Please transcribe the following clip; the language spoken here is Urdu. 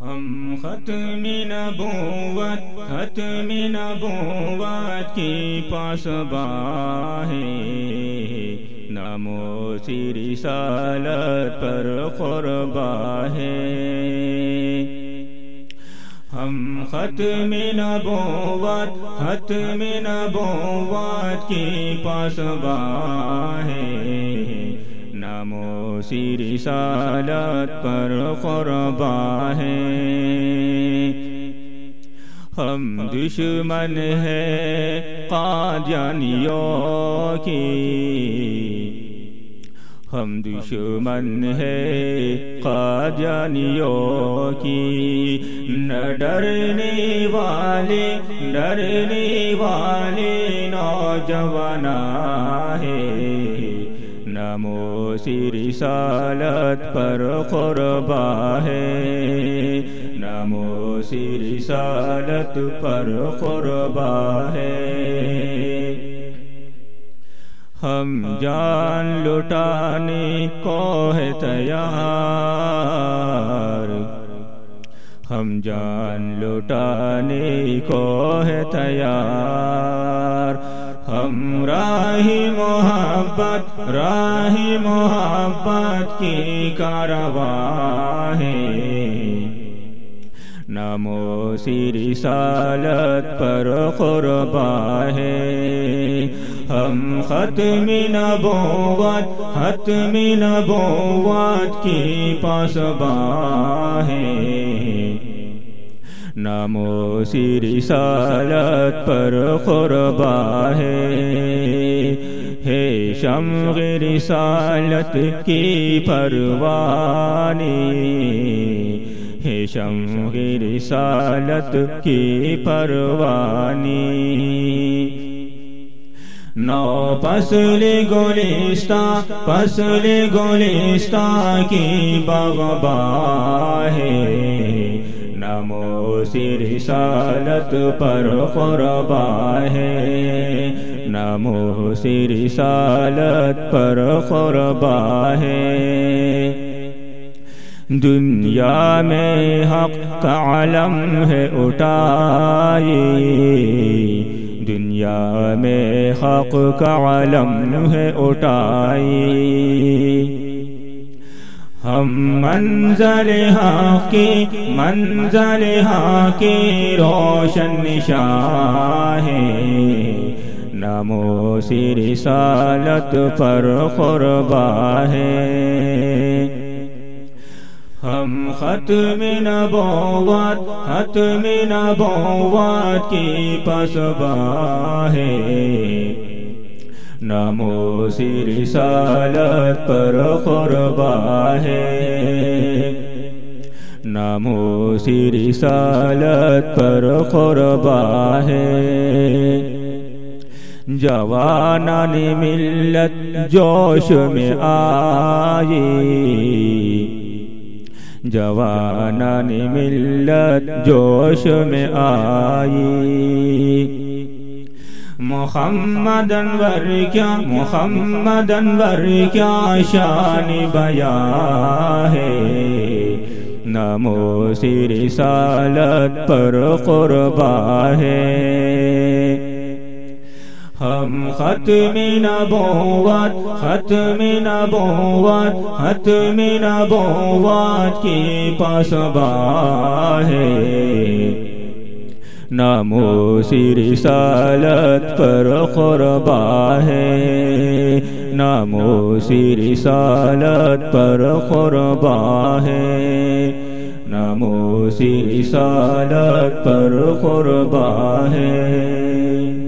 ہم ختم نبوت ختم نبوت کی پاس باہیں۔ نمو سی رسالت پر قربا ہے ہم ختم نبوت ختم نبوت کی پاس باہیں۔ نامو سی رسالت پر قربا ہے۔ ہم دشمن ہے قادیانیوں کی۔ ہم دشمن ہے قادیانیوں کی۔ نہ ڈرنے والے ڈرنے والے نوجوان ہے نمو سی رسالت پر قربا ہے نمو سی رسالت پر قربا ہے ہم جان لٹانے کو ہے تیار۔ ہم جان لٹانے کو ہے تیار۔ ہم راہی محبت راہی محبت کی کارواں نمو سی رسالت پر قربا ہے۔ ہم ختم نبوت ختم نبوت کی پاسبا ہے نامو سی رسالت پر قربا ہے۔ ہے شمغ رسالت کی پروانی۔ ہے شمغ رسالت کی پروانی۔ نو پسل گولستہ پسل گولستہ کی بغبا ہے۔ نمو سی رسالت پر قربا ہے نمو سی رسالت پر قربا ہے دنیا میں حق کا علم ہے اٹھائی۔ دنیا میں حق کا علم ہے اٹھائی۔ ہم منزل ہاں کی منزل ہاں کی روشن نشاں ہے نمو سی رسالت پر قربا ہے ہم ختم نبوت ختم نبوت کی پسبا ہے نامو سی رسالت پر قربا ہے۔ نامو سی رسالت پر قربا ہے۔ جوانان ملت جوش میں آئی۔ جوانان ملت جوش میں آئی۔ محمد انور کیا محمد انور کیا شان بیا ہے نمو سی رسالت پر قربا ہے ہم ختم نبوت ختم نبوت ختم نبوت کی پاسبا ہے نامو سی رسالت پر قربا ہے۔ نامو سی رسالت پر قربا ہے۔ نامو سی رسالت پر قربا ہے۔